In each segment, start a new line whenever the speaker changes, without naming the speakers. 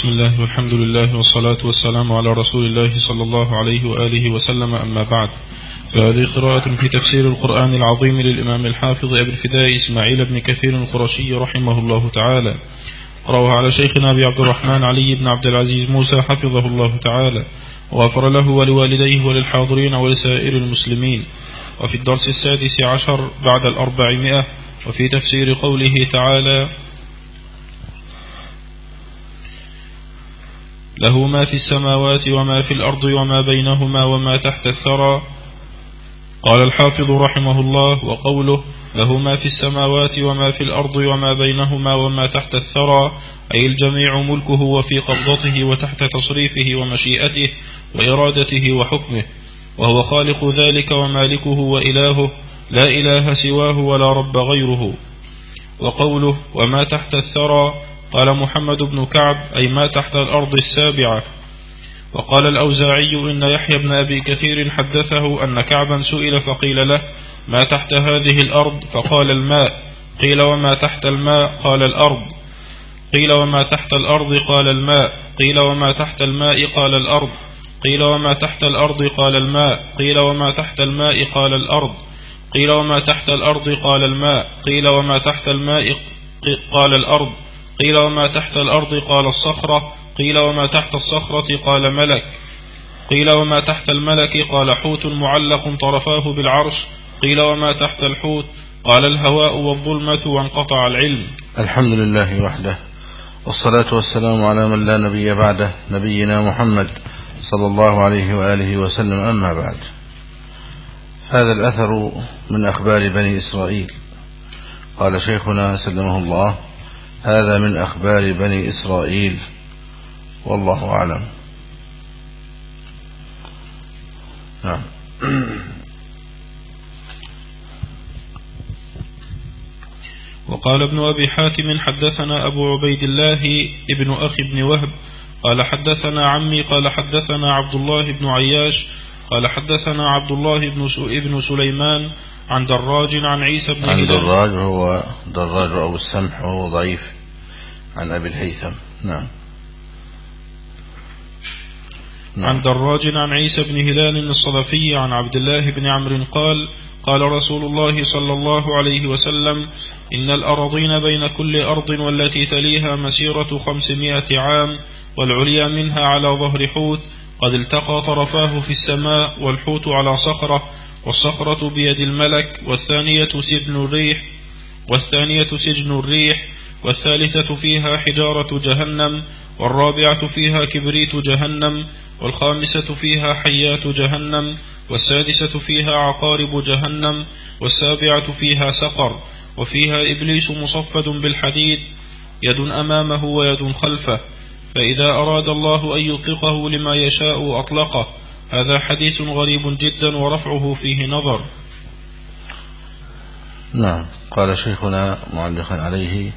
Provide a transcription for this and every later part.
بسم الله والحمد لله والصلاة والسلام على رسول الله صلى الله عليه وآله وسلم. أما بعد فهذه قراءة في تفسير القرآن العظيم للإمام الحافظ أبي الفداء إسماعيل بن كثير القرشي رحمه الله تعالى. روى على شيخنا أبي عبد الرحمن علي بن عبد العزيز موسى حفظه الله تعالى. وغفر له ولوالديه وللحاضرين ولسائر المسلمين. وفي الدرس السادس عشر بعد الأربعمائة وفي تفسير قوله تعالى له ما في السماوات وما في الأرض وما بينهما وما تحت الثرى. قال الحافظ رحمه الله وقوله له ما في السماوات وما في الأرض وما بينهما وما تحت الثرى أي الجميع ملكه وفي قبضته وتحت تصريفه ومشيئته وإرادته وحكمه وهو خالق ذلك ومالكه وإلهه لا إله سواه ولا رب غيره. وقوله وما تحت الثرى قال محمد بن كعب أي ما تحت الأرض السابعة. وقال الأوزاعي إن يحيى بن أبي كثير حدثه أن كعبا سئل فقيل له ما تحت هذه الأرض؟ فقال الماء. قيل وما تحت الماء؟ قال الأرض. قيل وما تحت الأرض؟ قال الماء. قيل وما تحت الماء؟ قال الأرض. قيل وما تحت الأرض؟ قال الماء. قيل وما تحت الماء؟ قال الأرض. قيل وما تحت الأرض؟ قال الماء. قيل وما تحت الماء؟ قال الأرض. قيل وما تحت الأرض؟ قال الصخرة. قيل وما تحت الصخرة؟ قال ملك. قيل وما تحت الملك؟ قال حوت معلق طرفاه بالعرش. قيل وما تحت الحوت؟ قال الهواء والظلمة وانقطع العلم.
الحمد لله وحده والصلاة والسلام على من لا نبي بعده نبينا محمد صلى الله عليه وآله وسلم. أما بعد هذا الأثر من أخبار بني إسرائيل. قال شيخنا سلمه الله هذا من أخبار بني إسرائيل. والله أعلم. نعم.
وقال ابن أبي حاتم حدثنا أبو عبيد الله ابن أخي بن وهب قال حدثنا عمي قال حدثنا عبد الله بن عياش قال حدثنا عبد الله بن سليمان عن دراج عن عيسى بن
عن دراج هو دراج أبو السمح وهو ضعيف. عن أبي الهيثم نعم.
نعم. عن دراج عن عيسى بن هلال الصدفي عن عبد الله بن عمرو قال قال رسول الله صلى الله عليه وسلم إن الأراضين بين كل أرض والتي تليها مسيرة خمسمائة عام والعليا منها على ظهر حوت قد التقى طرفاه في السماء والحوت على صخرة والصخرة بيد الملك والثانية سجن الريح والثانية سجن الريح والثالثة فيها حجارة جهنم والرابعة فيها كبريت جهنم والخامسة فيها حيات جهنم والسادسة فيها عقارب جهنم والسابعة فيها سقر وفيها إبليس مصفد بالحديد يد أمامه ويد خلفه فإذا أراد الله أن يطلقه لما يشاء أطلقه. هذا حديث غريب جدا ورفعه فيه نظر.
نعم قال شيخنا معلقا عليه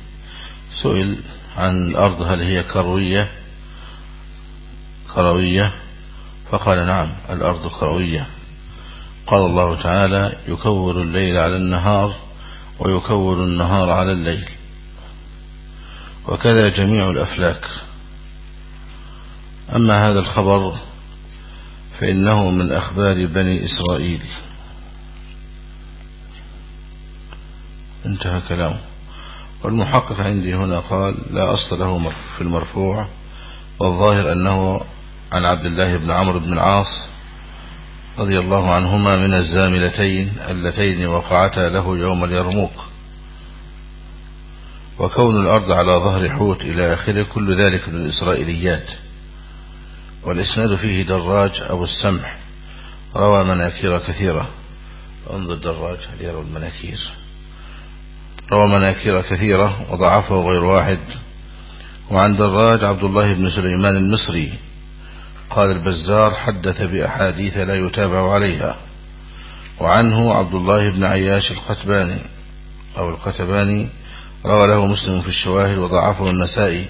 سئل عن الأرض هل هي كروية؟ كروية؟ فقال نعم الأرض كروية. قال الله تعالى يكور الليل على النهار ويكور النهار على الليل. وكذا جميع الأفلاك. أما هذا الخبر فإنه من أخبار بني إسرائيل. انتهى كلامه. والمحقق عندي هنا قال لا أصل له في المرفوع والظاهر أنه عن عبد الله بن عمرو بن العاص رضي الله عنهما من الزاملتين اللتين وقعتا له يوم اليرموك. وكون الأرض على ظهر حوت إلى آخره كل ذلك من الإسرائيليات. والإسناد فيه دراج أبو السمح روى مناكير كثيرة. انظر دراج هل يرى المناكير. روى مناكير كثيرة وضعفه غير واحد. وعن دراج عبد الله بن سليمان المصري. قال البزار حدث بأحاديث لا يتابع عليها. وعنه عبد الله بن عياش القتباني. أو القتباني. روى له مسلم في الشواهد وضعفه النسائي.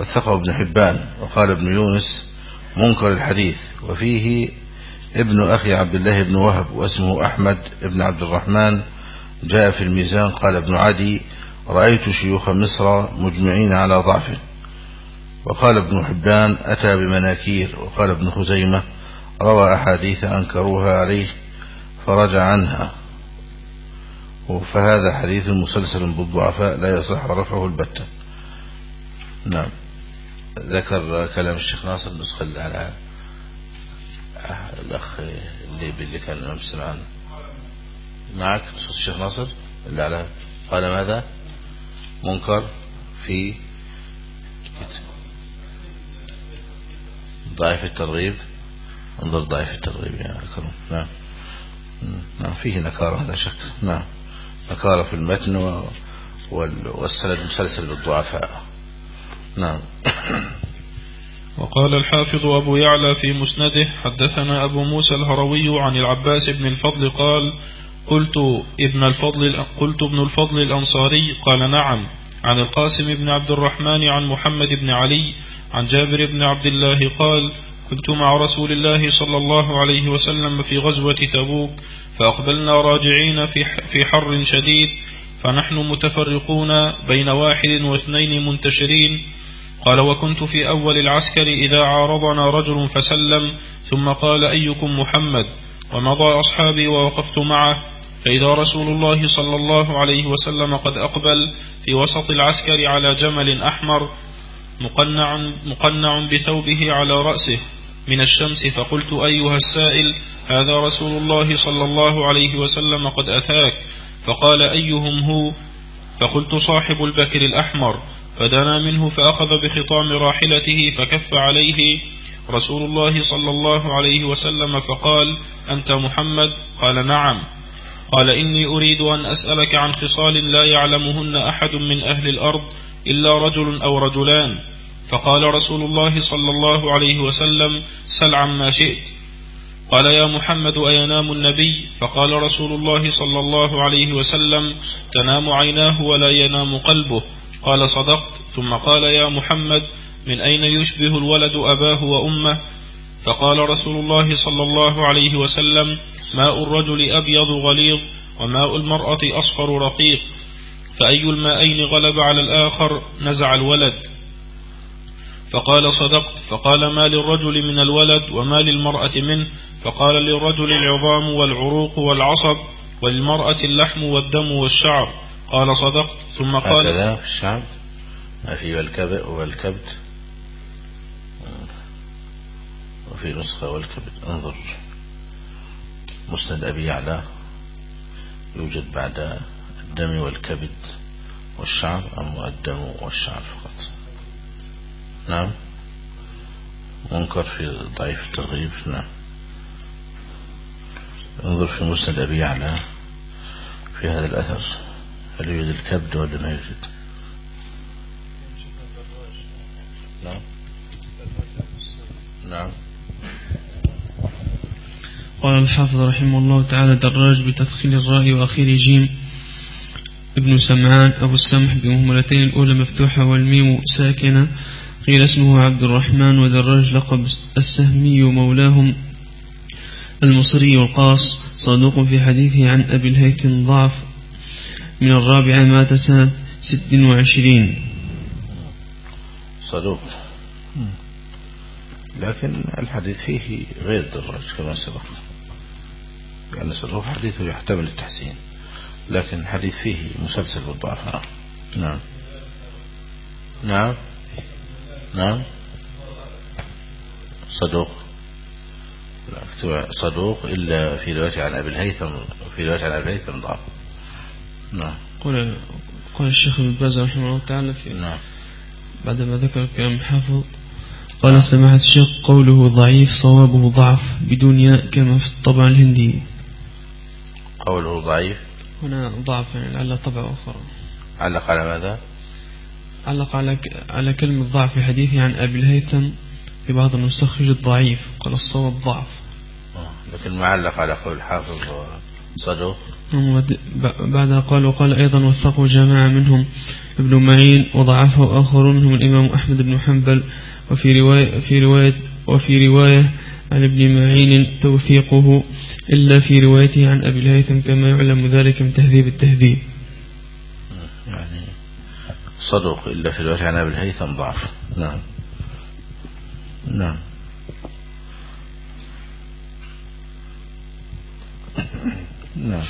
وثقه ابن حبان. وقال ابن يونس منكر الحديث وفيه ابن أخي عبد الله بن وهب واسمه أحمد بن عبد الرحمن جاء في الميزان قال ابن عدي رأيت شيوخ مصر مجمعين على ضعفه وقال ابن حبان أتى بمناكير. وقال ابن خزيمة روى أحاديث أنكروها عليه فرجع عنها. فهذا حديث مسلسل بالضعفاء لا يصح رفعه البتة. نعم. ذكر كلام الشيخ ناصر نسخة على الأخ اللي اللي كان أمس معنا معك نسخة الشيخ ناصر؟ اللي على قال ماذا؟ منكر في ضعيف الترغيب. انظر ضعيف الترغيب يا أكرم نعم. نعم فيه نكارة لا شك. نعم. نكارة في المتن والسند مسلسل بالضعفاء نعم.
وقال الحافظ أبو يعلى في مسنده حدثنا أبو موسى الهروي عن العباس بن الفضل قال قلت ابن الفضل قلت ابن الفضل الأنصاري قال نعم. عن القاسم بن عبد الرحمن عن محمد بن علي عن جابر بن عبد الله قال كنت مع رسول الله صلى الله عليه وسلم في غزوة تبوك فأقبلنا راجعين في حر شديد فنحن متفرقون بين واحد واثنين منتشرين قال وكنت في أول العسكر إذا عارضنا رجل فسلم ثم قال أيكم محمد؟ ومضى أصحابي ووقفت معه فإذا رسول الله صلى الله عليه وسلم قد أقبل في وسط العسكر على جمل أحمر مقنع, مقنع بثوبه على رأسه من الشمس فقلت أيها السائل هذا رسول الله صلى الله عليه وسلم قد أتاك؟ فقال أيهم هو؟ فقلت صاحب البكر الأحمر. فدنا منه فأخذ بخطام راحلته فكف عليه رسول الله صلى الله عليه وسلم فقال أنت محمد؟ قال نعم. قال إني أريد أن أسألك عن خصال لا يعلمهن أحد من أهل الأرض إلا رجل أو رجلان. فقال رسول الله صلى الله عليه وسلم سل عما شئت. قال يا محمد أينام النبي؟ فقال رسول الله صلى الله عليه وسلم تنام عيناه ولا ينام قلبه. قال صدقت. ثم قال يا محمد من أين يشبه الولد أباه وأمه؟ فقال رسول الله صلى الله عليه وسلم ماء الرجل أبيض غليظ وماء المرأة أصفر رقيق فأي الماءين غلب على الآخر نزع الولد. فقال صدقت. فقال ما للرجل من الولد وما للمرأة منه؟ فقال للرجل العظام والعروق والعصب وللمرأة اللحم والدم والشعر. قال صدقت ثم قال
هكذا في الشعب ما في والكبد والكبد وفي نسخة والكبد انظر مسند أبي يعلى يوجد بعد الدم والكبد والشعر أم الدم والشعر فقط. نعم. منكر في ضعيف الترغيب. نعم. انظر في مسند أبي يعلى في هذا الأثر. هل يوجد الكبد ولا ما يوجد نعم. نعم.
قال الحافظ رحمه الله تعالى دراج بتثخين الراء وأخير جيم. ابن سمعان أبو السمح بمهملتين الأولى مفتوحة والميم ساكنة. قيل اسمه عبد الرحمن ودراج لقب السهمي مولاهم المصري القاص. صدوق في حديثه عن أبي الهيثم ضعف. من الرابعة مات سنة ست وعشرين.
صدوق. لكن الحديث فيه غير دراج كما سبق. لأن صدوق حديثه يحتمل التحسين. لكن الحديث فيه مسلسل بالضعف نعم. نعم. نعم. صدوق. صدوق إلا في رواية عن أبي الهيثم في رواية عن أبي الهيثم ضعف. نعم.
قال قال الشيخ ابن باز رحمه الله تعالى في
نعم.
بعدما ذكر كلام حافظ قال سماحة الشيخ قوله ضعيف صوابه ضعف بدون ياء كما في الطبع الهندي.
قوله ضعيف؟
هنا ضعف يعني لعل طبع أخر
علق على ماذا؟
علق على على كلمة ضعف في حديثه عن أبي الهيثم في بعض النسخ يوجد ضعيف قال الصواب ضعف.
آه، لكن معلق على قول الحافظ صدوق
بعد قال وقال أيضا وثقوا جماعة منهم ابن معين وضعفه آخر منهم الإمام أحمد بن حنبل وفي رواية, في رواية, وفي رواية عن ابن معين توثيقه إلا في روايته عن أبي الهيثم كما يعلم ذلك من تهذيب التهذيب.
يعني صدق إلا في رواية عن أبي الهيثم ضعف. نعم. نعم. نعم.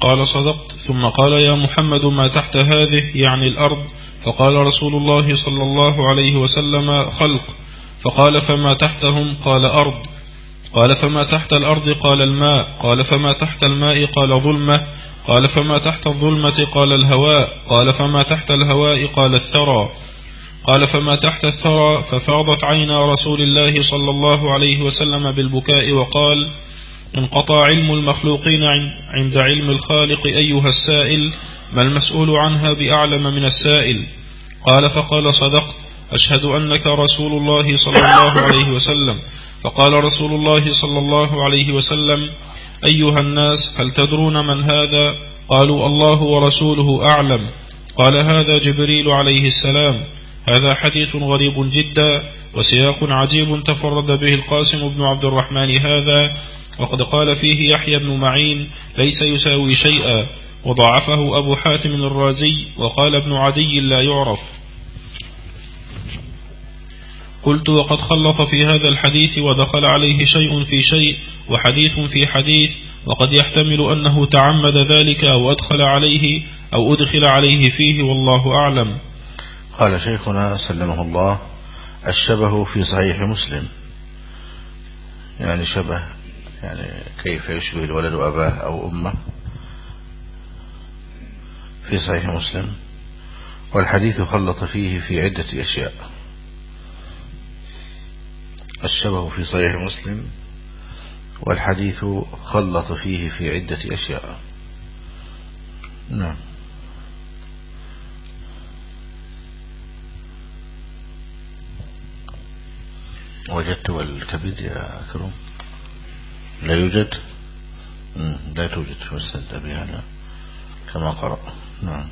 قال صدقت ثم قال يا محمد ما تحت هذه يعني الأرض؟ فقال رسول الله صلى الله عليه وسلم خلق. فقال فما تحتهم؟ قال أرض. قال فما تحت الأرض؟ قال الماء. قال فما تحت الماء؟ قال ظلمة. قال فما تحت الظلمة؟ قال الهواء. قال فما تحت الهواء؟ قال الثرى. قال فما تحت الثرى؟ ففاضت عينا رسول الله صلى الله عليه وسلم بالبكاء وقال انقطع علم المخلوقين عند علم الخالق أيها السائل ما المسؤول عنها بأعلم من السائل؟ قال فقال صدقت أشهد أنك رسول الله صلى الله عليه وسلم. فقال رسول الله صلى الله عليه وسلم أيها الناس هل تدرون من هذا؟ قالوا الله ورسوله أعلم. قال هذا جبريل عليه السلام. هذا حديث غريب جدا وسياق عجيب تفرد به القاسم بن عبد الرحمن. هذا وقد قال فيه يحيى بن معين ليس يساوي شيئا وضعفه أبو حاتم الرازي وقال ابن عدي لا يعرف. قلت وقد خلط في هذا الحديث ودخل عليه شيء في شيء وحديث في حديث وقد يحتمل أنه تعمد ذلك أو أدخل عليه أو أدخل عليه فيه والله أعلم.
قال شيخنا سلمه الله الشبه في صحيح مسلم. يعني شبه. يعني كيف يشبه الولد أباه أو أمه في صحيح مسلم. والحديث خلط فيه في عدة أشياء. الشبه في صحيح مسلم والحديث خلط فيه في عدة أشياء. نعم. وجدت الكبد يا أكرم لا يوجد؟ لا توجد في مسند أبي هذا كما قرأ. نعم.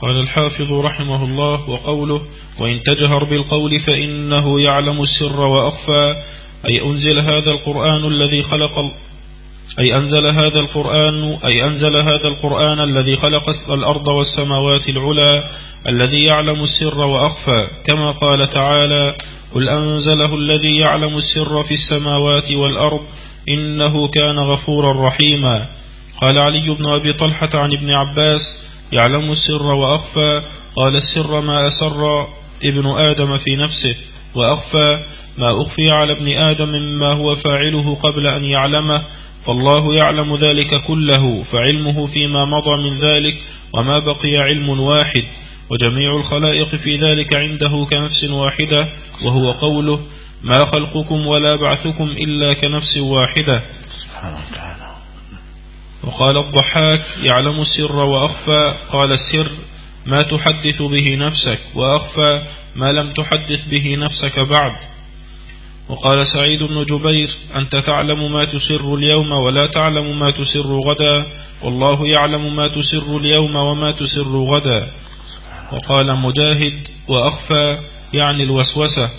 قال الحافظ رحمه الله وقوله وإن تجهر بالقول فإنه يعلم السر وأخفى. أي أنزل هذا القرآن الذي خلق أي أنزل هذا القرآن أي أنزل هذا القرآن الذي خلق الأرض والسماوات العلى الذي يعلم السر وأخفى. كما قال تعالى قل أنزله الذي يعلم السر في السماوات والأرض إنه كان غفورا رحيما قال علي بن أبي طلحة عن ابن عباس يعلم السر وأخفى قال السر ما أسر ابن آدم في نفسه وأخفى ما أخفي على ابن آدم مما هو فاعله قبل أن يعلمه فالله يعلم ذلك كله فعلمه فيما مضى من ذلك وما بقي علم واحد وجميع الخلائق في ذلك عنده كنفس واحدة وهو قوله ما خلقكم ولا بعثكم إلا كنفس واحدة. وقال الضحاك يعلم السر وأخفى. قال السر ما تحدث به نفسك. وأخفى ما لم تحدث به نفسك بعد. وقال سعيد بن جبير أنت تعلم ما تسر اليوم ولا تعلم ما تسر غدا والله يعلم ما تسر اليوم وما تسر غدا. وقال مجاهد وأخفى يعني الوسوسة.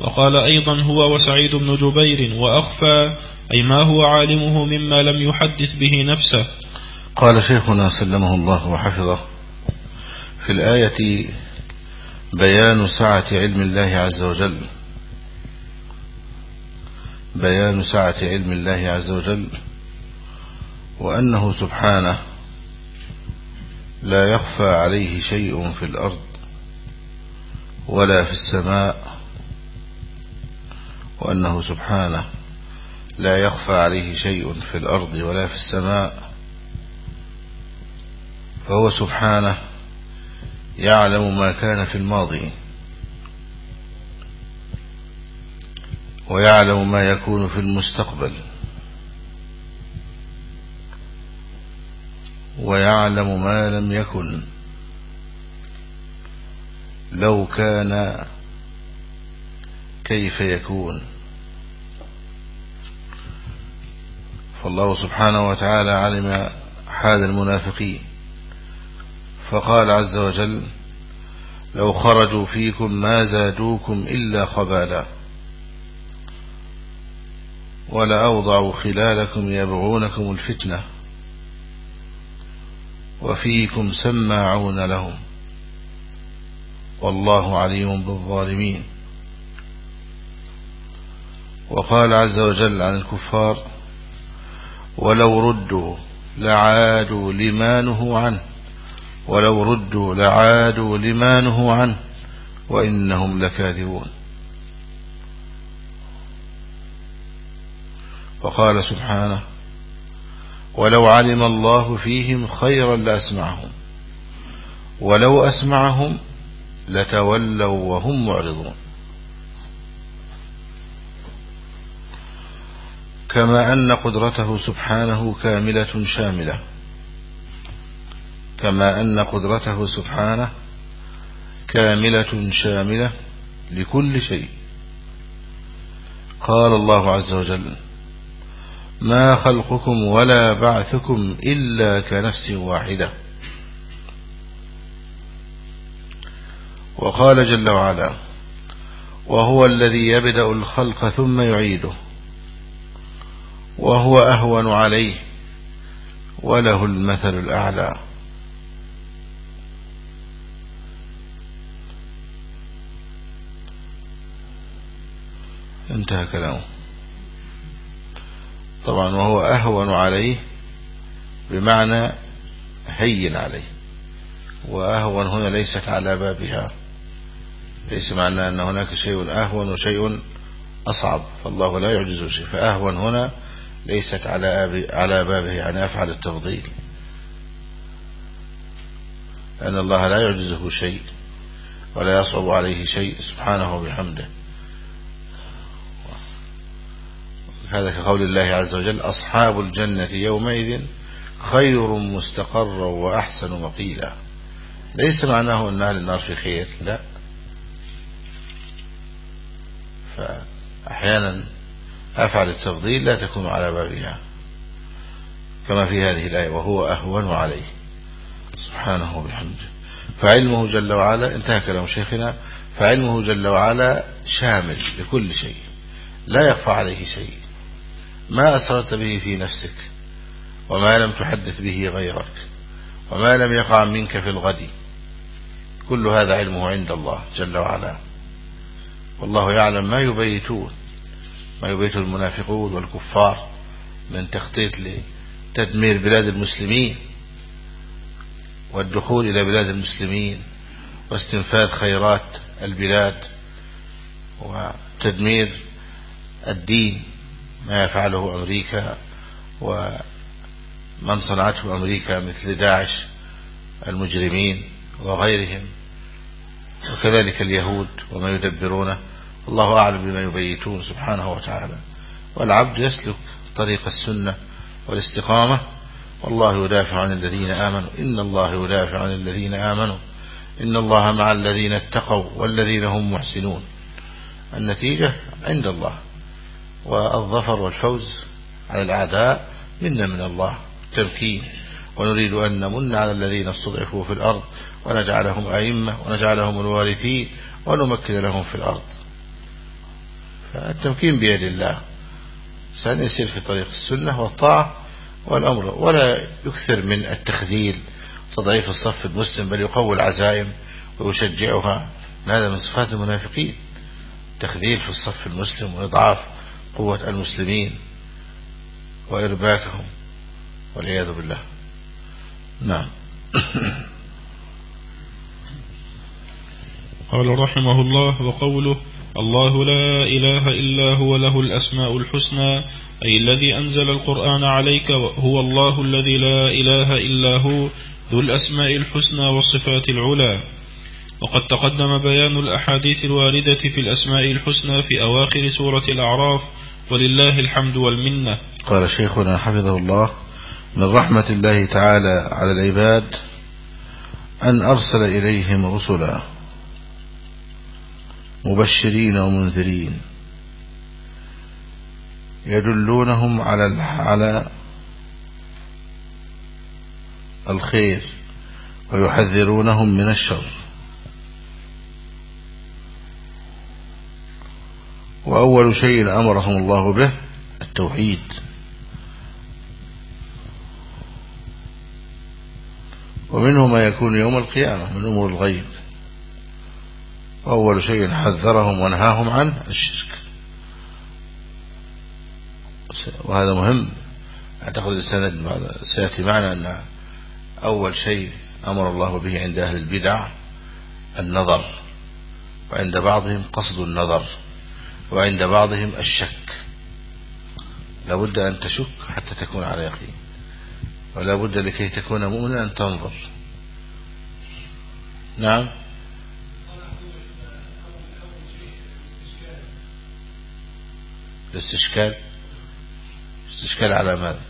وقال أيضا هو وسعيد بن جبير وأخفى أي ما هو عالمه مما لم يحدث به نفسه.
قال شيخنا سلمه الله وحفظه في الآية بيان سعة علم الله عز وجل. بيان سعة علم الله عز وجل وأنه سبحانه لا يخفى عليه شيء في الأرض ولا في السماء وأنه سبحانه لا يخفى عليه شيء في الأرض ولا في السماء فهو سبحانه يعلم ما كان في الماضي ويعلم ما يكون في المستقبل. ويعلم ما لم يكن. لو كان كيف يكون. فالله سبحانه وتعالى علم حال المنافقين. فقال عز وجل لو خرجوا فيكم ما زادوكم إلا خبالا. ولا أوضعوا خلالكم يبغونكم الفتنة. وفيكم سماعون لهم. والله عليم بالظالمين. وقال عز وجل عن الكفار ولو ردوا لعادوا لما نهوا عنه. ولو ردوا لعادوا لما نهوا عنه. وإنهم لكاذبون. وقال سبحانه ولو علم الله فيهم خيرا لأسمعهم. ولو أسمعهم لتولوا وهم معرضون. كما أن قدرته سبحانه كاملة شاملة. كما أن قدرته سبحانه كاملة شاملة لكل شيء. قال الله عز وجل ما خلقكم ولا بعثكم إلا كنفس واحدة. وقال جل وعلا وهو الذي يبدأ الخلق ثم يعيده وهو أهون عليه وله المثل الأعلى. انتهى كلامه. طبعا وهو أهون عليه بمعنى هين عليه وأهون هنا ليست على بابها ليس معنى أن هناك شيء أهون وشيء أصعب فالله لا يعجز شيء فأهون هنا ليست على على بابه يعني أفعل التفضيل. لأن الله لا يعجزه شيء ولا يصعب عليه شيء سبحانه وبحمده. هذا كقول الله عز وجل أصحاب الجنة يومئذ خير مستقرا وأحسن مقيلا. ليس معناه أن أهل النار في خير لا. فأحيانا أفعل التفضيل لا تكون على بابها كما في هذه الآية وهو أهون عليه. سبحانه وبحمده. فعلمه جل وعلا انتهى كلام شيخنا. فعلمه جل وعلا شامل لكل شيء لا يخفى عليه شيء. ما أسررت به في نفسك وما لم تحدث به غيرك وما لم يقع منك في الغد. كل هذا علمه عند الله جل وعلا. والله يعلم ما يبيتون. ما يبيت المنافقون والكفار من تخطيط لتدمير بلاد المسلمين والدخول إلى بلاد المسلمين واستنفاذ خيرات البلاد وتدمير الدين ما يفعله أمريكا ومن صنعته أمريكا مثل داعش المجرمين وغيرهم وكذلك اليهود وما يدبرونه. الله أعلم بما يبيتون سبحانه وتعالى. والعبد يسلك طريق السنة والاستقامة. والله يدافع عن الذين آمنوا. إن الله يدافع عن الذين آمنوا. إن الله مع الذين اتقوا والذين هم محسنون. النتيجة عند الله. والظفر والفوز على الأعداء منا من الله تمكين ونريد أن نمن على الذين استضعفوا في الأرض ونجعلهم أئمة ونجعلهم الوارثين ونمكن لهم في الأرض. فالتمكين بيد الله. سأل يسير في طريق السنة والطاعة والأمر ولا يكثر من التخذيل. تضعيف الصف المسلم بل يقوي العزائم ويشجعها. هذا من صفات المنافقين. تخذيل في الصف المسلم وإضعاف قوة المسلمين وإرباكهم والعياذ بالله. نعم.
قال رحمه الله وقوله الله لا إله إلا هو له الأسماء الحسنى أي الذي أنزل القرآن عليك هو الله الذي لا إله إلا هو ذو الأسماء الحسنى والصفات العلى. وقد تقدم بيان الأحاديث الواردة في الأسماء الحسنى في أواخر سورة الأعراف ولله الحمد والمنة.
قال شيخنا حفظه الله من رحمة الله تعالى على العباد أن أرسل إليهم رسلا مبشرين ومنذرين يدلونهم على على الخير ويحذرونهم من الشر. وأول شيء أمرهم الله به التوحيد. ومنه ما يكون يوم القيامة من أمور الغيب. وأول شيء حذرهم ونهاهم عنه الشرك. وهذا مهم. أعتقد السند سيأتي معنا أن أول شيء أمر الله به عند أهل البدع النظر. وعند بعضهم قصد النظر. وعند بعضهم الشك. لابد أن تشك حتى تكون على يقين. ولا بد لكي تكون مؤمنا أن تنظر. نعم. الاستشكال. استشكال على ماذا؟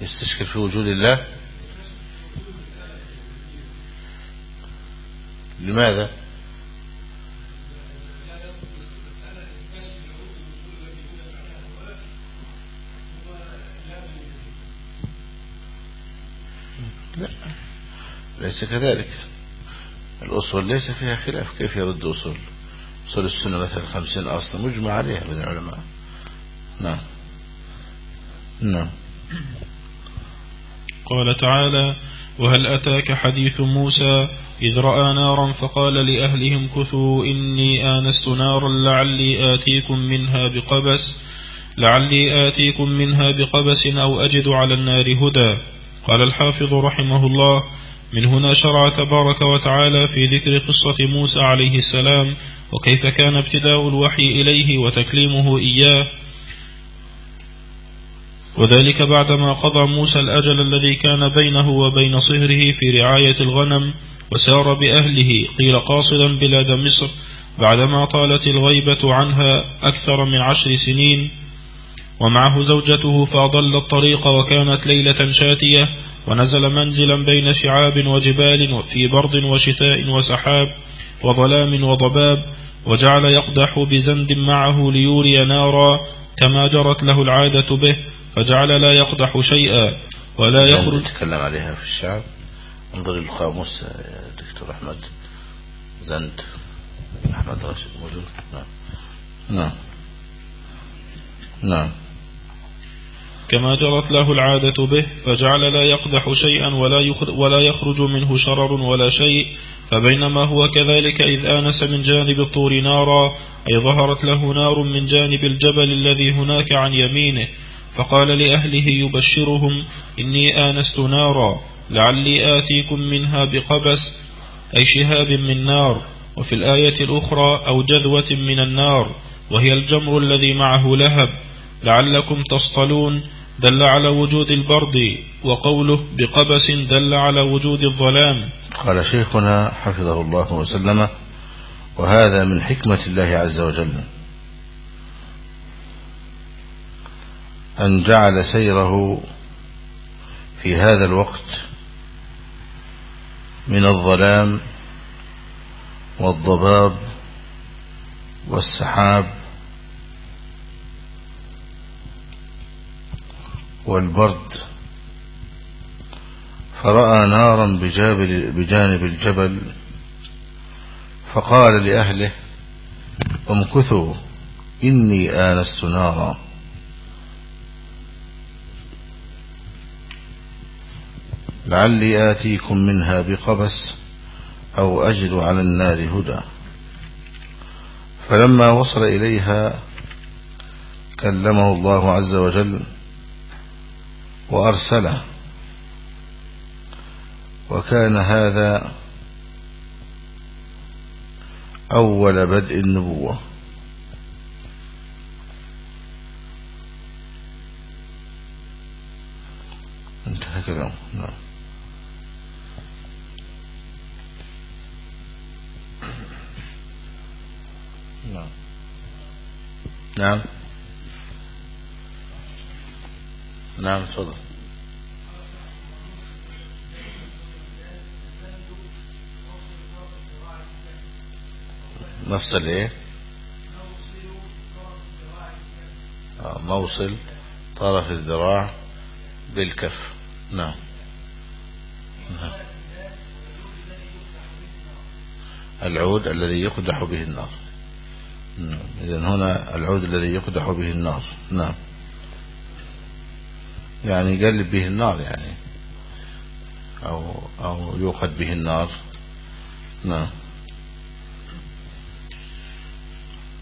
يستشكل في وجود الله. لماذا؟ لا ليس كذلك. الأصول ليس فيها خلاف. كيف يرد أصول؟ أصول السنة مثلا خمسين أصلا مجمع عليها بين العلماء. نعم. نعم.
قال تعالى وهل أتاك حديث موسى إذ رأى نارا فقال لأهلهم كثوا إني آنست نارا لعلي آتيكم منها بقبس لعلي آتيكم منها بقبس أو أجد على النار هدى. قال الحافظ رحمه الله من هنا شرع تبارك وتعالى في ذكر قصة موسى عليه السلام وكيف كان ابتداء الوحي إليه وتكليمه إياه. وذلك بعدما قضى موسى الأجل الذي كان بينه وبين صهره في رعاية الغنم وسار بأهله قيل قاصدا بلاد مصر بعدما طالت الغيبة عنها أكثر من عشر سنين ومعه زوجته فأضل الطريق وكانت ليلة شاتية ونزل منزلا بين شعاب وجبال في برد وشتاء وسحاب وظلام وضباب وجعل يقدح بزند معه ليوري نارا كما جرت له العادة به فجعل لا يقدح شيئا ولا يخرج
تكلم عليها في الشعب. انظر القاموس يا دكتور أحمد زند. أحمد راشد موجود؟ نعم. نعم. نعم.
كما جرت له العادة به فجعل لا يقدح شيئا ولا, ولا يخرج منه شرر ولا شيء. فبينما هو كذلك إذ آنس من جانب الطور نارا أي ظهرت له نار من جانب الجبل الذي هناك عن يمينه. فقال لأهله يبشرهم إني آنست نارا. لعلي آتيكم منها بقبس أي شهاب من نار وفي الآية الأخرى أو جذوة من النار وهي الجمر الذي معه لهب لعلكم تصطلون دل على وجود البرد وقوله بقبس دل على وجود الظلام.
قال شيخنا حفظه الله وسلم وهذا من حكمة الله عز وجل. أن جعل سيره في هذا الوقت من الظلام والضباب والسحاب والبرد. فرأى نارا بجانب الجبل فقال لأهله امكثوا إني آنست نارا. لعلي آتيكم منها بقبس أو أجد على النار هدى. فلما وصل إليها كلمه الله عز وجل وأرسله. وكان هذا أول بدء النبوة. انتهى كلام نعم نعم. نعم. نعم تفضل. مفصل إيه؟ آه، موصل طرف الذراع بالكف. نعم. نعم. العود الذي يقدح به النار. نعم. إذن هنا العود الذي يقدح به النار. نعم. يعني يقلب به النار يعني. أو, أو يوقد به النار. نعم.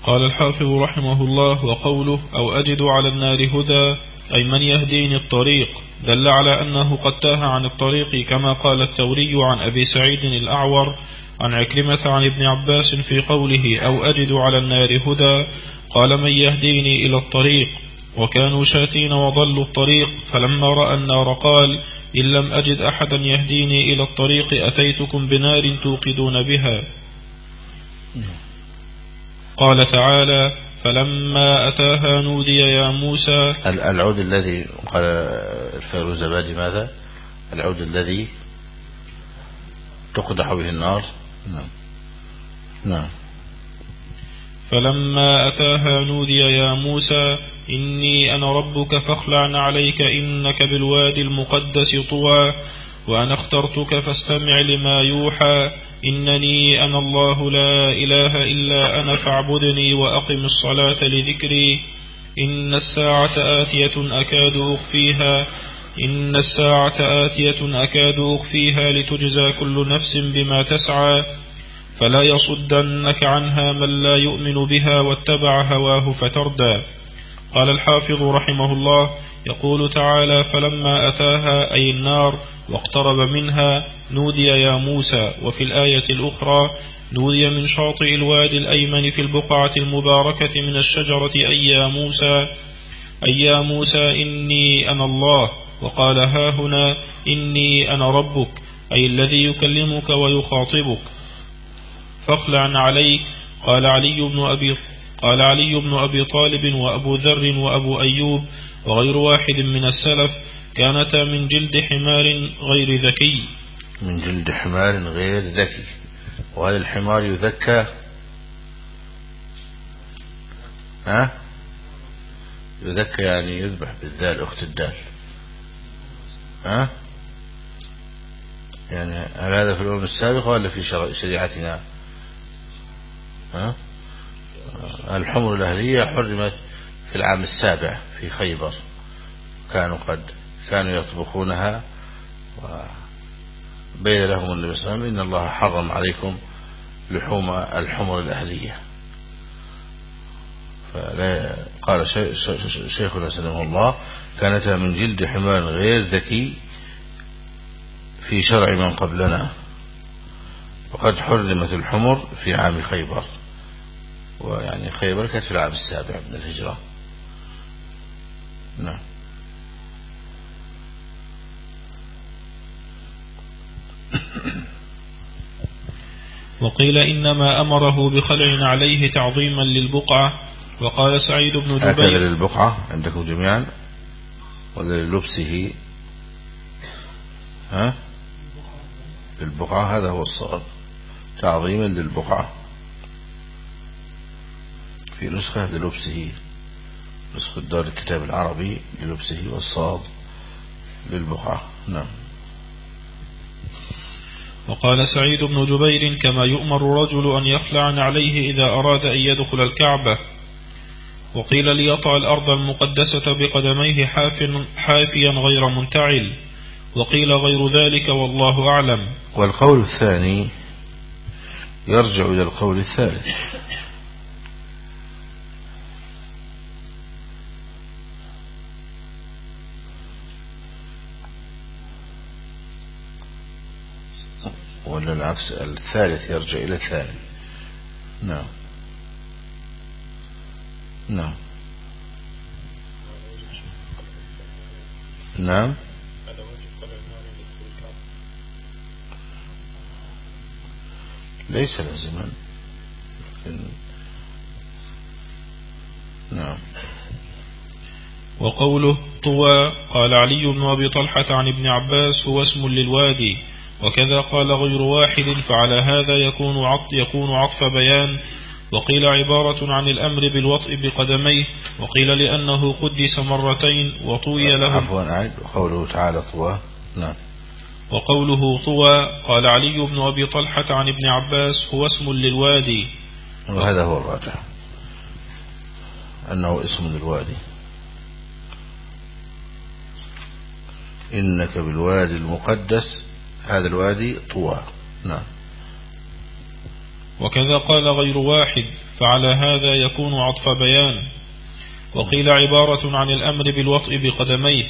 قال الحافظ رحمه الله وقوله أو أجد على النار هدى أي من يهديني الطريق. دل على أنه قد تاه عن الطريق كما قال الثوري عن أبي سعيد الأعور عن عكرمة عن ابن عباس في قوله أو أجد على النار هدى قال من يهديني إلى الطريق؟ وكانوا شاتين وضلوا الطريق فلما رأى النار قال إن لم أجد أحدا يهديني إلى الطريق أتيتكم بنار توقدون بها. قال تعالى فلما أتاها نودي يا موسى.
العود الذي قال الفيروزبادي ماذا؟ العود الذي تقدح به النار. نعم. نعم.
فلما أتاها نودي يا موسى إني أنا ربك فاخلع عليك إنك بالوادي المقدس طوى وأنا اخترتك فاستمع لما يوحى إنني أنا الله لا إله إلا أنا فاعبدني وأقم الصلاة لذكري إن الساعة آتية أكاد أخفيها إن الساعة آتية أكاد أخفيها لتجزى كل نفس بما تسعى فلا يصدنك عنها من لا يؤمن بها واتبع هواه فتردى. قال الحافظ رحمه الله يقول تعالى فلما أتاها أي النار واقترب منها نودي يا موسى. وفي الآية الأخرى نودي من شاطئ الوادي الأيمن في البقعة المباركة من الشجرة أي يا موسى أي يا موسى إني أنا الله. وقال ها هنا إني أنا ربك أي الذي يكلمك ويخاطبك. فاخلع عليك قال علي بن أبي قال علي بن أبي طالب وأبو ذر وأبو أيوب وغير واحد من السلف كانتا من جلد حمار غير ذكي.
من جلد حمار غير ذكي. وهل الحمار يذكى. ها؟ يذكى يعني يذبح بالذال أخت الدال. ها؟ يعني هل هذا في الأمم السابقة ولا في شريعتنا؟ ها؟ الحمر الأهلية حرمت في العام السابع في خيبر. كانوا قد كانوا يطبخونها وبين لهم النبي صلى الله عليه وسلم إن الله حرم عليكم لحوم الحمر الأهلية. فلا قال شيخنا سلمه الله كانت من جلد حمار غير ذكي في شرع من قبلنا. وقد حرمت الحمر في عام خيبر. ويعني خيبر كانت في العام السابع من الهجرة. نعم.
وقيل إنما أمره بخلع عليه تعظيما للبقعة. وقال سعيد بن جبير
هكذا للبقعة عندكم جميعا؟ ولا للبسه ها؟ للبقعة هذا هو الصواب. تعظيما للبقعة. في نسخة للبسه. نسخة دار الكتاب العربي للبسه والصاد للبقعة. نعم.
وقال سعيد بن جبير كما يؤمر رجل أن يخلع عليه إذا أراد أن يدخل الكعبة. وقيل ليطع الأرض المقدسة بقدميه حافيا غير منتعل. وقيل غير ذلك والله أعلم.
والقول الثاني يرجع إلى القول الثالث. ولا العكس الثالث يرجع إلى الثاني. نعم. نعم. نعم. ليس لازما. نعم.
وقوله طوى قال علي بن أبي طلحة عن ابن عباس هو اسم للوادي وكذا قال غير واحد فعلى هذا يكون عطف, يكون عطف بيان وقيل عبارة عن الأمر بالوطء بقدميه وقيل لأنه قدس مرتين وطوي له.
عفوا أعد. وقوله تعالى طوى. نعم.
وقوله طوى قال علي بن أبي طلحة عن ابن عباس هو اسم للوادي.
وهذا هو الراجح. أنه اسم للوادي. إنك بالوادي المقدس هذا الوادي طوى. نعم.
وكذا قال غير واحد فعلى هذا يكون عطف بيان. وقيل عبارة عن الأمر بالوطء بقدميه.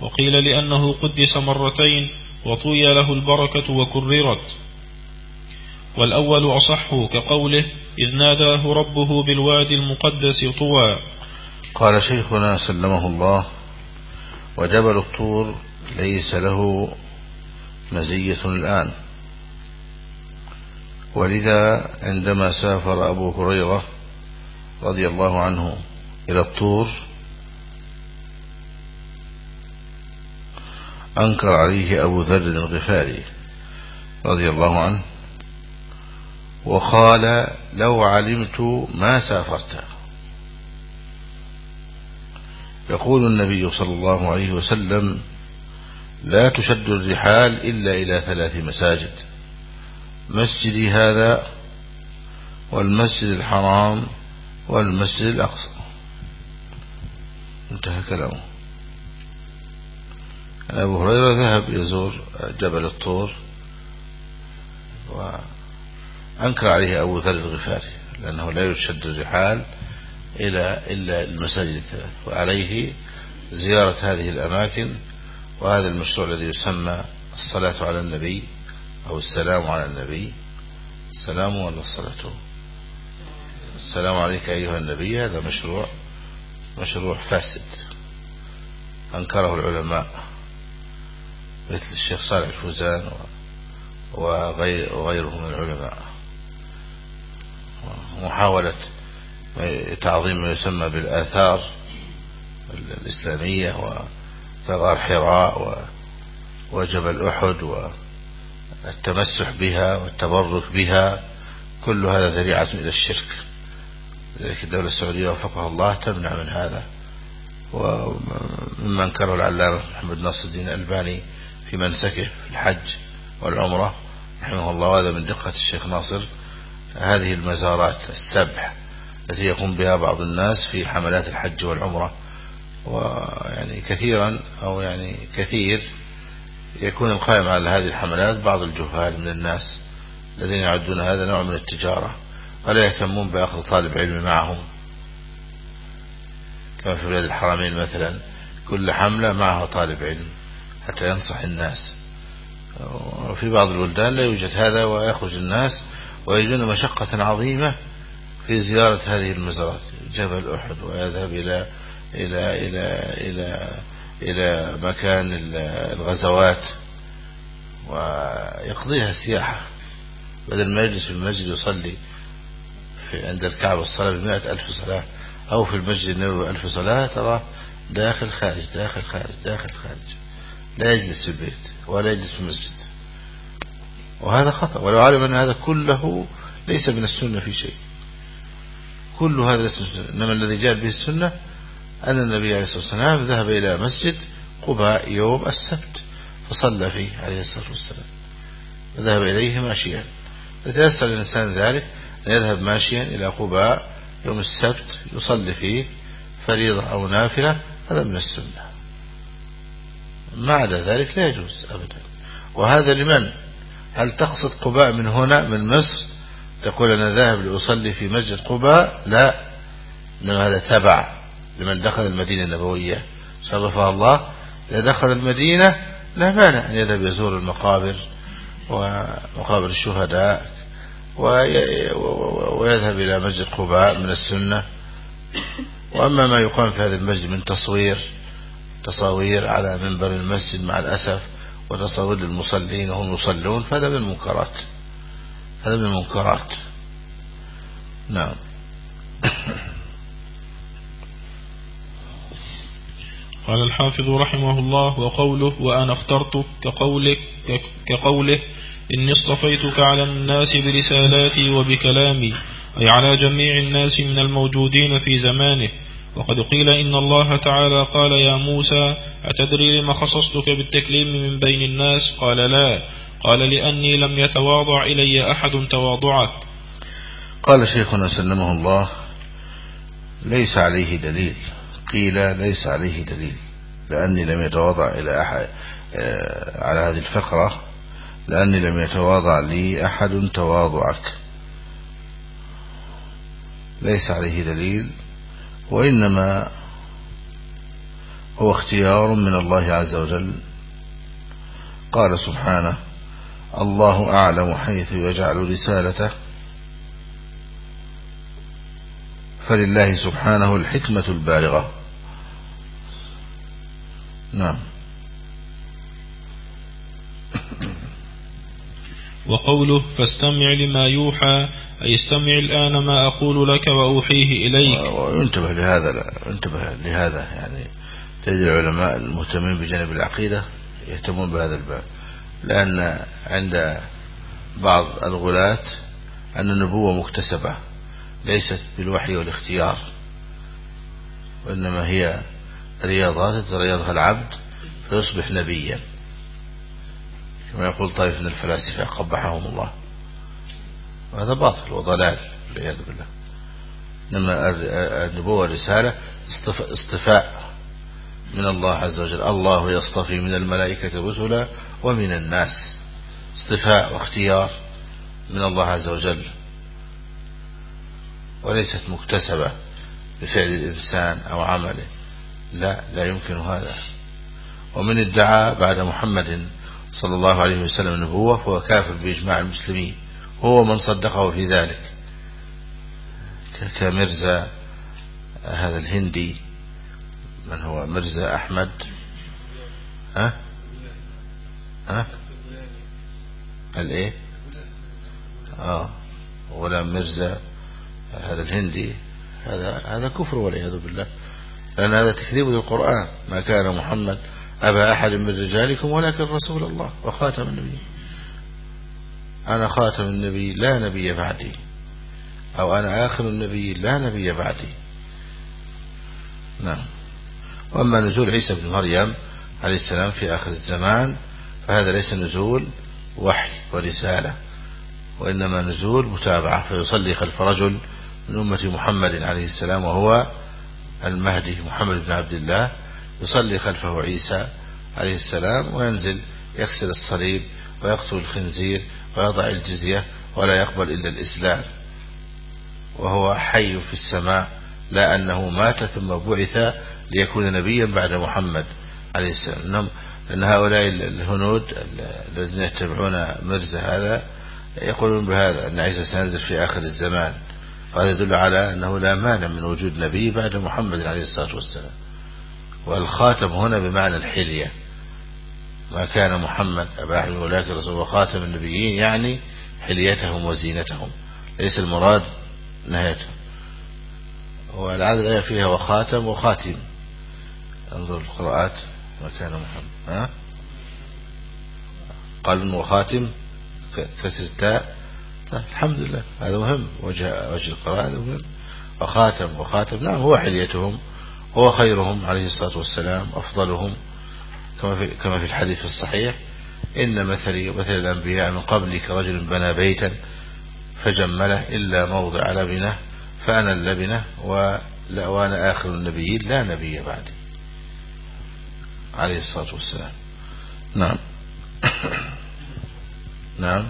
وقيل لأنه قدس مرتين وطوي له البركة وكررت. والأول أصح كقوله إذ ناداه ربه بالوادي المقدس طوى.
قال شيخنا سلمه الله وجبل الطور ليس له مزية الآن. ولذا عندما سافر أبو هريرة رضي الله عنه إلى الطور أنكر عليه أبو ذر الغفاري رضي الله عنه وقال لو علمت ما سافرت يقول النبي صلى الله عليه وسلم لا تشد الرحال إلا إلى ثلاث مساجد مسجدي هذا والمسجد الحرام والمسجد الأقصى. انتهى كلامه. أبو هريرة ذهب يزور جبل الطور وأنكر عليه أبو ذر الغفاري لأنه لا يشد الرحال إلى إلا المساجد الثلاث وعليه زيارة هذه الأماكن وهذا المشروع الذي يسمى الصلاة على النبي أو السلام على النبي. السلام ولا الصلاة؟ السلام عليك أيها النبي هذا مشروع مشروع فاسد. أنكره العلماء مثل الشيخ صالح الفوزان وغيره من العلماء. محاولة تعظيم ما يسمى بالآثار الإسلامية وكغار حراء وجبل أحد والتمسح بها والتبرك بها كل هذا ذريعة إلى الشرك. لذلك الدولة السعودية وفقها الله تمنع من هذا. ومما انكره العلامة محمد ناصر الدين الألباني في منسكه في الحج والعمرة رحمه الله وهذا من دقة الشيخ ناصر. هذه المزارات السبع التي يقوم بها بعض الناس في حملات الحج والعمرة ويعني كثيرا أو يعني كثير. يكون القائم على هذه الحملات بعض الجهال من الناس الذين يعدون هذا نوع من التجارة ولا يهتمون بأخذ طالب علم معهم. كما في بلاد الحرمين مثلا كل حملة معها طالب علم حتى ينصح الناس. وفي بعض البلدان لا يوجد هذا ويخرج الناس ويجدون مشقة عظيمة في زيارة هذه المزارات جبل أحد ويذهب إلى إلى إلى إلى إلى مكان الغزوات ويقضيها سياحة. بدل ما يجلس في المسجد يصلي في عند الكعبة الصلاة بمئة ألف صلاة أو في المسجد النبوي ألف صلاة ترى داخل خارج داخل خارج داخل خارج. لا يجلس في البيت ولا يجلس في المسجد. وهذا خطأ. ولو علم أن هذا كله ليس من السنة في شيء. كل هذا ليس من السنة. إنما الذي جاء به السنة أن النبي عليه الصلاة والسلام ذهب إلى مسجد قباء يوم السبت فصلى فيه عليه الصلاة والسلام وذهب إليه ماشيا. يتيسر الإنسان ذلك أن يذهب ماشيا إلى قباء يوم السبت يصلي فيه فريضة أو نافلة هذا من السنة. ما عدا ذلك لا يجوز أبدا. وهذا لمن؟ هل تقصد قباء من هنا من مصر؟ تقول أنا ذاهب لأصلي في مسجد قباء؟ لا إنما هذا تبع. لمن دخل المدينة النبوية شرفها الله. إذا دخل المدينة لا مانع أن يذهب يزور المقابر ومقابر الشهداء ويذهب إلى مسجد قباء من السنة. وأما ما يقام في هذا المسجد من تصوير تصاوير على منبر المسجد مع الأسف وتصاوير للمصلين وهم يصلون فهذا من المنكرات. هذا من المنكرات. نعم.
قال الحافظ رحمه الله وقوله وأنا اخترتك كقولك كقوله إني اصطفيتك على الناس برسالاتي وبكلامي أي على جميع الناس من الموجودين في زمانه. وقد قيل إن الله تعالى قال يا موسى أتدري لما خصصتك بالتكليم من بين الناس؟ قال لا. قال لأني لم يتواضع إلي أحد تواضعك.
قال شيخنا سلمه الله ليس عليه دليل. قيل ليس عليه دليل لأني لم يتواضع إلى أحد آه، على هذه الفقرة لأني لم يتواضع لي أحد تواضعك. ليس عليه دليل وإنما هو اختيار من الله عز وجل. قال سبحانه الله أعلم حيث يجعل رسالته. فلله سبحانه الحكمة البالغة. نعم.
وقوله فاستمع لما يوحى أي استمع الآن ما أقول لك وأوحيه إليك.
وانتبه لهذا لا انتبه لهذا يعني. تجد العلماء المهتمين بجانب العقيدة يهتمون بهذا الباب. لأن عند بعض الغلاة أن النبوة مكتسبة ليست بالوحي والاختيار وإنما هي رياضات يتريضها العبد فيصبح نبيا. كما يقول طائف من الفلاسفة قبحهم الله. وهذا باطل وضلال والعياذ بالله. إنما النبوة والرسالة اصطفاء من الله عز وجل. الله يصطفي من الملائكة رسلا ومن الناس. اصطفاء واختيار من الله عز وجل. وليست مكتسبة بفعل الإنسان أو عمله. لا لا يمكن هذا. ومن ادعى بعد محمد صلى الله عليه وسلم النبوة فهو كافر بإجماع المسلمين هو من صدقه في ذلك. كمرزا هذا الهندي من هو؟ مرزا أحمد. ها؟ ها؟ الإيه؟ آه غلام مرزا هذا الهندي. هذا هذا كفر والعياذ بالله. لأن هذا تكذيب للقرآن. ما كان محمد أبا أحد من رجالكم ولكن رسول الله وخاتم النبي أنا خاتم النبي لا نبي بعدي. أو أنا آخر النبي لا نبي بعدي. نعم. وأما نزول عيسى بن مريم عليه السلام في آخر الزمان فهذا ليس نزول وحي ورسالة وإنما نزول متابعة فيصلي خلف رجل من أمة محمد عليه السلام وهو المهدي محمد بن عبد الله يصلي خلفه عيسى عليه السلام وينزل يكسر الصليب ويقتل الخنزير ويضع الجزية ولا يقبل إلا الإسلام. وهو حي في السماء لا أنه مات ثم بعث ليكون نبيا بعد محمد عليه السلام. لأن هؤلاء الهنود الذين يتبعون مرزا هذا يقولون بهذا أن عيسى سينزل في آخر الزمان. وهذا يدل على أنه لا مانع من وجود نبي بعد محمد عليه الصلاة والسلام. والخاتم هنا بمعنى الحلية. ما كان محمد أبا أحد ولكن رسول وخاتم النبيين يعني حليتهم وزينتهم. ليس المراد نهايتهم والعدد الآية فيها وخاتم وخاتم. انظر القراءات ما كان محمد. ها؟ قلب وخاتم كسر التاء. طيب، الحمد لله. هذا مهم وجه وجه القراءة مهم. وخاتم وخاتم نعم هو حليتهم هو خيرهم عليه الصلاة والسلام أفضلهم. كما في, كما في الحديث الصحيح إن مثلي ومثل الأنبياء من قبلي كرجل بنى بيتا فجمله إلا موضع لبنة فأنا اللبنة وأنا آخر النبيين لا نبي بعدي. عليه الصلاة والسلام. نعم. نعم.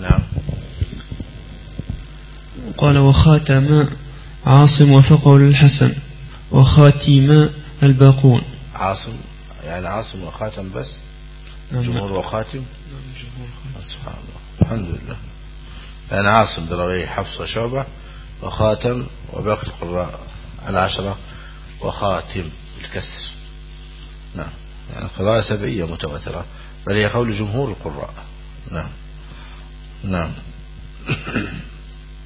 نعم.
قال وخاتم عاصم وفقه للحسن وخاتم الباقون.
عاصم يعني عاصم وخاتم بس؟ نعم. جمهور وخاتم؟ نعم سبحان الله. الحمد لله. يعني عاصم دروي حفص وشعبة وخاتم وباقي القراء العشرة وخاتم الكسر. نعم. يعني قراءة سبعية متواترة بل هي قول جمهور القراء. نعم. نعم.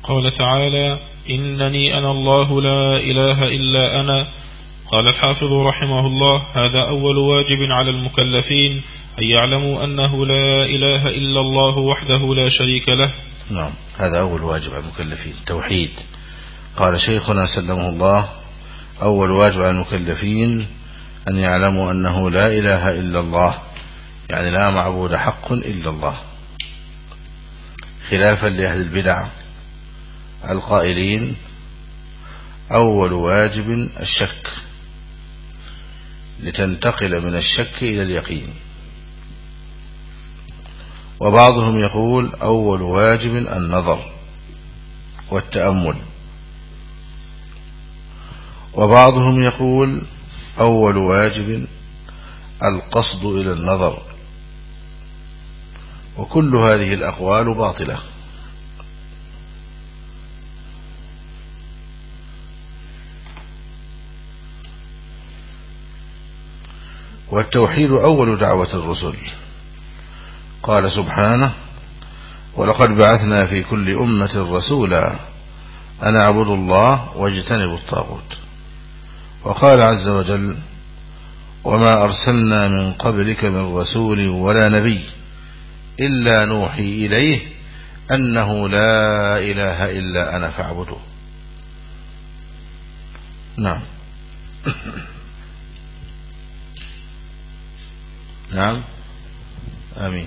قال تعالى إنني أنا الله لا إله إلا أنا. قال الحافظ رحمه الله هذا أول واجب على المكلفين أن يعلموا أنه لا إله إلا الله وحده لا شريك له.
نعم هذا أول واجب على المكلفين توحيد. قال شيخنا سلمه الله أول واجب على المكلفين أن يعلموا أنه لا إله إلا الله يعني لا معبود حق إلا الله. خلافا لأهل البدع القائلين أول واجب الشك لتنتقل من الشك إلى اليقين. وبعضهم يقول أول واجب النظر والتأمل. وبعضهم يقول أول واجب القصد إلى النظر. وكل هذه الأقوال باطلة. والتوحيد أول دعوة الرسل. قال سبحانه ولقد بعثنا في كل أمة رسولا أن اعبدوا الله واجتنبوا الطاغوت. وقال عز وجل وما أرسلنا من قبلك من رسول ولا نبي إلا نوحي إليه أنه لا إله إلا أنا فاعبده. نعم. نعم. آمين.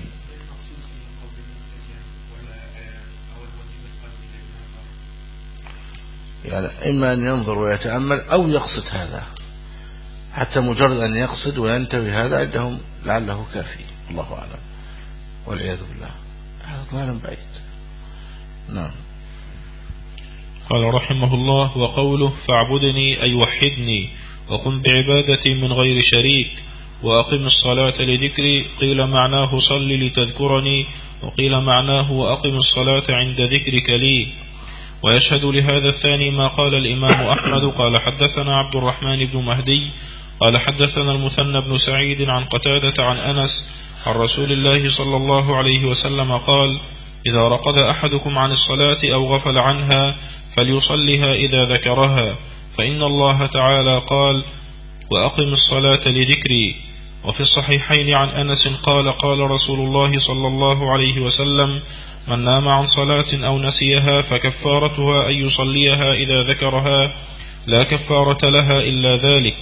يعني إما أن ينظر ويتأمل أو يقصد هذا. حتى مجرد أن يقصد وينتوي هذا عندهم لعله كافي. الله أعلم. والعياذ بالله. هذا ضلال بعيد. نعم.
قال رحمه الله وقوله فاعبدني أي وحدني وقم بعبادتي من غير شريك وأقم الصلاة لذكري قيل معناه صل لتذكرني وقيل معناه وأقم الصلاة عند ذكرك لي. ويشهد لهذا الثاني ما قال الإمام أحمد قال حدثنا عبد الرحمن بن مهدي قال حدثنا المثنى بن سعيد عن قتادة عن أنس عن رسول الله صلى الله عليه وسلم قال إذا رقد أحدكم عن الصلاة أو غفل عنها فليصلها إذا ذكرها فإن الله تعالى قال وأقم الصلاة لذكري وفي الصحيحين عن أنس قال قال رسول الله صلى الله عليه وسلم من نام عن صلاة أو نسيها فكفارتها أن يصليها إذا ذكرها لا كفارة لها إلا ذلك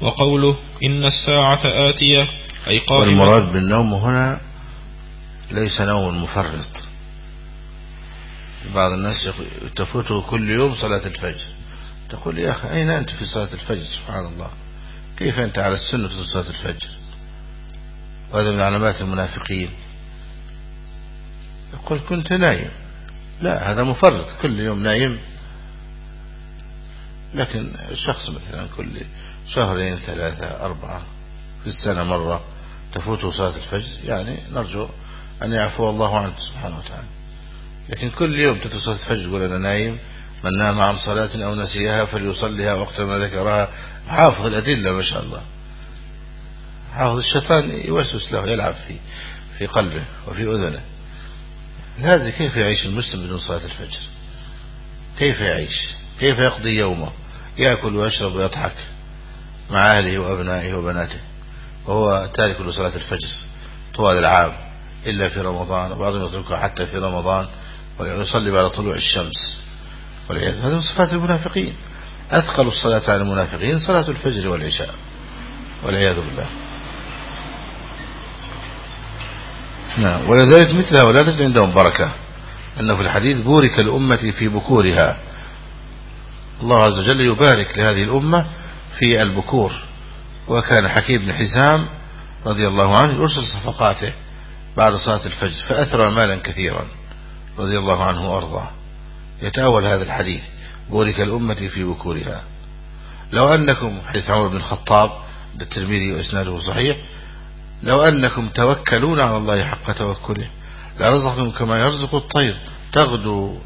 وقوله إن الساعة آتية أي قائمة
والمراد بالنوم هنا ليس نوم مفرط. بعض الناس تفوته كل يوم صلاة الفجر. تقول يا أخي أين أنت في صلاة الفجر؟ سبحان الله. كيف أنت على السنة في صلاة الفجر؟ وهذا من علامات المنافقين. يقول كنت نايم. لا هذا مفرط. كل يوم نايم. لكن شخص مثلا كل شهرين ثلاثة أربعة في السنة مرة تفوته صلاة الفجر يعني نرجو أن يعفو الله عنه سبحانه وتعالى. لكن كل يوم تترك صلاة الفجر يقول أنا نايم من نام عن صلاة أو نسيها فليصليها وقت ما ذكرها. حافظ الأدلة ما شاء الله. حافظ الشيطان يوسوس له يلعب في في قلبه وفي أذنه. أدري كيف يعيش المسلم بدون صلاة الفجر؟ كيف يعيش؟ كيف يقضي يومه؟ يأكل ويشرب ويضحك مع أهله وأبنائه وبناته. وهو تارك لصلاة الفجر طوال العام إلا في رمضان وبعضهم يتركها حتى في رمضان ويصلي بعد طلوع الشمس. هذا من صفات المنافقين. أثقل الصلاة على المنافقين صلاة الفجر والعشاء. والعياذ بالله. نعم. ولذلك مثل هؤلاء تجد عندهم بركة أنه في الحديث بورك الأمة في بكورها. الله عز وجل يبارك لهذه الأمة في البكور. وكان حكيم بن حزام رضي الله عنه يرسل صفقاته بعد صلاة الفجر فأثرى مالا كثيرا رضي الله عنه وأرضاه. يتأول هذا الحديث بورك الأمة في بكورها. لو أنكم حديث عمر بن الخطاب للترمذي وإسناده صحيح لو أنكم توكلون على الله حق توكله لرزقكم كما يرزق الطير تغدو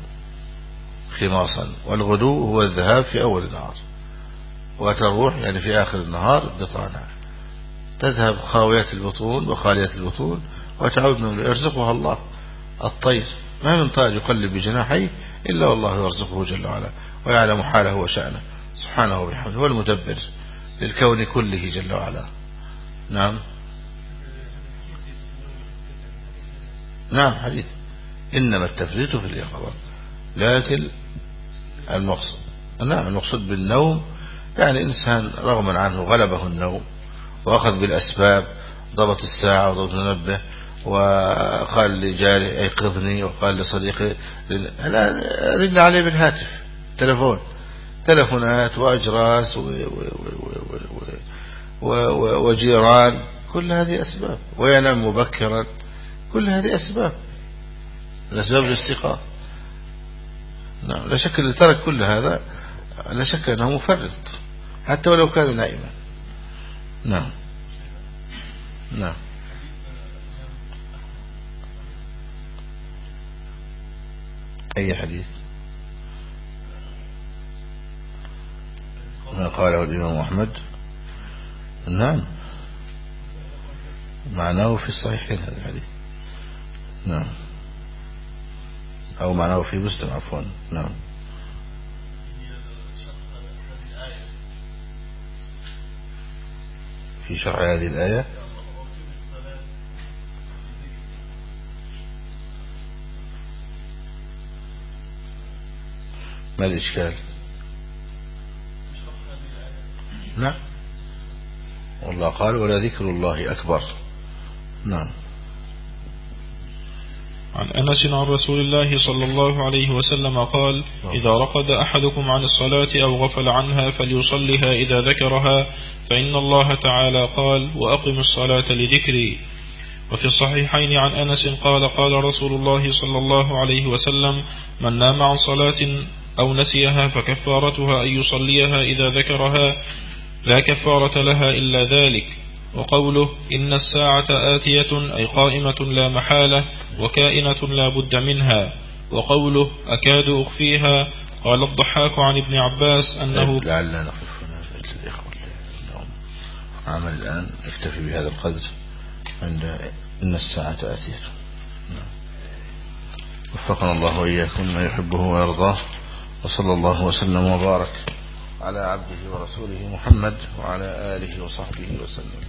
خماصا والغدو هو الذهاب في أول النهار. وتروح يعني في آخر النهار بطانا تذهب خاوية البطون وخالية البطون وتعود من يرزقها الله. الطير ما من طائر يقلب بجناحيه إلا والله يرزقه جل وعلا ويعلم حاله وشأنه. سبحانه وبحمده. هو المدبر للكون كله جل وعلا. نعم. نعم حديث. إنما التفريط في اليقظة لكن المقصد نعم المقصود بالنوم يعني إنسان رغما عنه غلبه النوم وأخذ بالأسباب ضبط الساعة وضبط المنبه وقال لجاري أيقظني وقال لصديقي الآن ردنا عليه بالهاتف تلفون تلفونات وأجراس وجيران كل هذه أسباب وينام مبكرا كل هذه أسباب الأسباب الاستيقاظ. نعم لا شك اللي ترك كل هذا لا شك أنه مفرط. حتى ولو كان نائما نعم. نعم. أي حديث؟ ما قاله الإمام أحمد؟ نعم. معناه في الصحيحين هذا الحديث. نعم. أو معناه في مسلم عفوا. نعم. في شرح هذه الآية. ما الإشكال؟ نعم. والله قال ولا ذكر الله أكبر. نعم.
عن أنس عن رسول الله صلى الله عليه وسلم قال إذا رقد أحدكم عن الصلاة أو غفل عنها فليصلها إذا ذكرها فإن الله تعالى قال وأقم الصلاة لذكري. وفي الصحيحين عن أنس قال قال رسول الله صلى الله عليه وسلم من نام عن صلاة أو نسيها فكفارتها أن يصليها إذا ذكرها لا كفارة لها إلا ذلك. وقوله إن الساعة آتية أي قائمة لا محالة وكائنة لا بد منها. وقوله أكاد أخفيها قال الضحاك عن ابن عباس أنه
لعلنا نقف عمل الآن نكتفي بهذا القدر عند إن الساعة آتية. نعم. وفقنا الله وإياكم ما يحبه ويرضاه وصلى الله وسلم وبارك. على عبده ورسوله محمد وعلى آله وصحبه وسلم.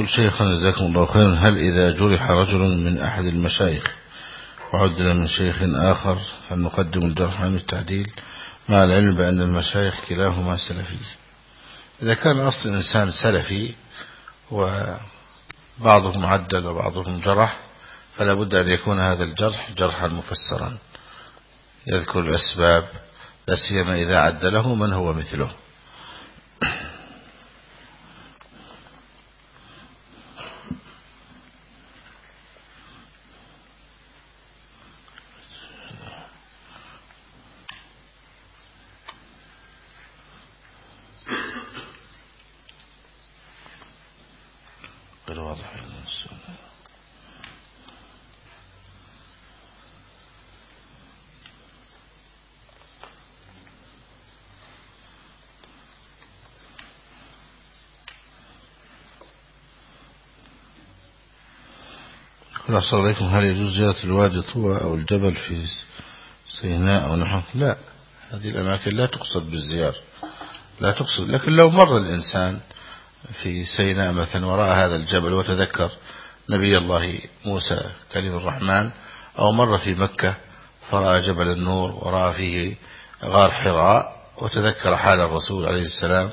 قل شيخنا جزاكم الله خيرا هل إذا جرح رجل من أحد المشايخ وعدل من شيخ آخر هل نقدم الجرح عن التعديل؟ مع العلم بأن المشايخ كلاهما سلفي. إذا كان أصل الإنسان سلفي وبعضهم عدل وبعضهم جرح فلا بد أن يكون هذا الجرح جرحا مفسرا. يذكر الأسباب لا سيما إذا عدله من هو مثله. أحسن عليكم. هل يجوز زيارة الوادي طوى أو الجبل في سيناء أو نحو؟ لا. هذه الأماكن لا تقصد بالزيارة. لا تقصد. لكن لو مر الإنسان في سيناء مثلا وراء هذا الجبل وتذكر نبي الله موسى كلم الرحمن أو مر في مكة فرأى جبل النور ورأى فيه غار حراء وتذكر حال الرسول عليه السلام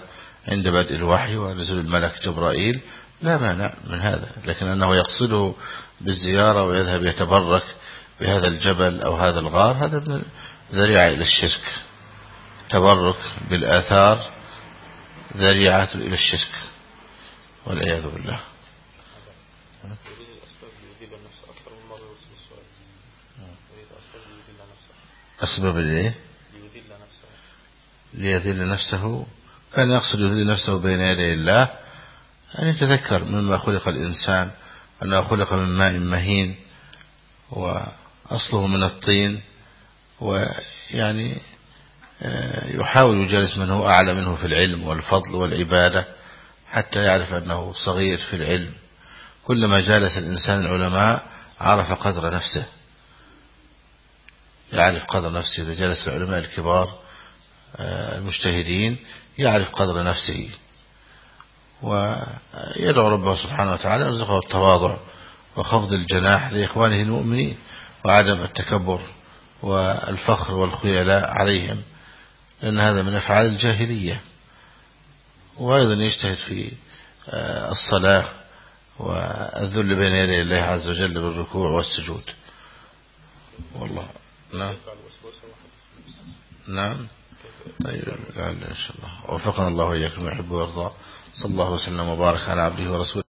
عند بدء الوحي ونزل الملك جبرائيل لا مانع من هذا لكن أنه يقصده بالزيارة ويذهب يتبرك بهذا الجبل أو هذا الغار هذا من ذريعة إلى الشرك. تبرك بالآثار ذريعة إلى الشرك والعياذ بالله. أسباب الايه ليذل نفسه. كان يقصد يذل نفسه بين يدي الله أن يتذكر مما خلق الإنسان أنه خلق من ماء مهين وأصله من الطين ويعني آه، يحاول يجالس من هو أعلى منه في العلم والفضل والعبادة حتى يعرف أنه صغير في العلم. كلما جالس الإنسان العلماء عرف قدر نفسه. يعرف قدر نفسه. إذا جلس العلماء الكبار المجتهدين يعرف قدر نفسه. ويدعو ربه سبحانه وتعالى يرزقه التواضع وخفض الجناح لإخوانه المؤمنين وعدم التكبر والفخر والخيلاء عليهم لأن هذا من أفعال الجاهلية. وأيضا يجتهد في آه، الصلاة والذل بين يدي الله عز وجل بالركوع والسجود. والله نعم. نعم. طيب إن شاء الله. وفقنا الله وإياكم يحب ويرضى. صلى الله وسلم وبارك على عبده ورسوله.